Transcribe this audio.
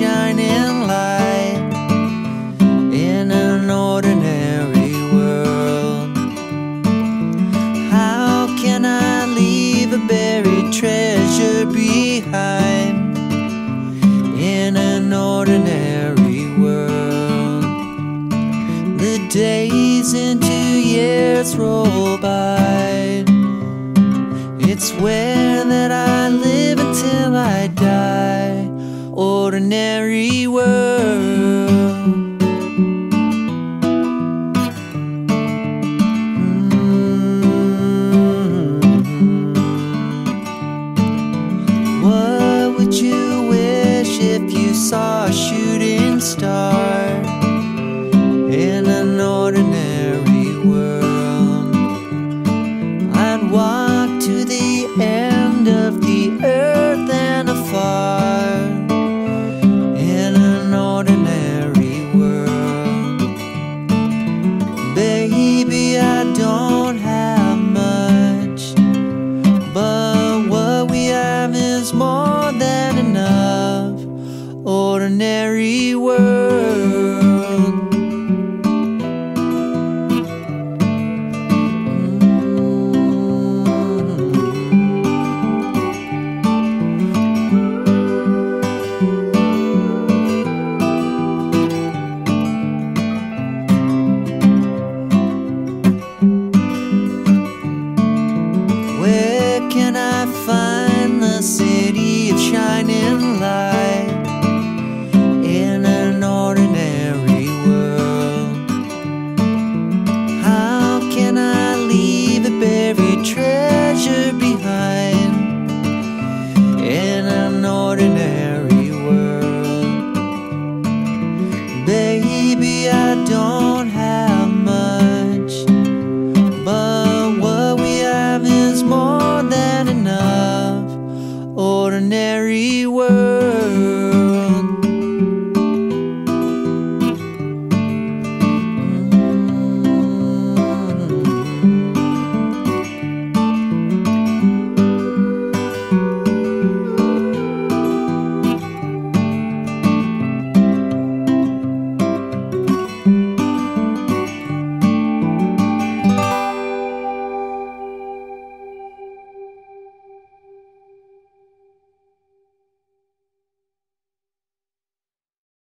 shining light in an ordinary world. How can I leave a buried treasure behind in an ordinary world? The days into years roll by. It's where that I live I die. Ordinary world. Mm. What would you wish if you saw a shooting star in an ordinary world? I'd walk to the end of the earth merry world. Where can I find the city of shining light? ordinary world.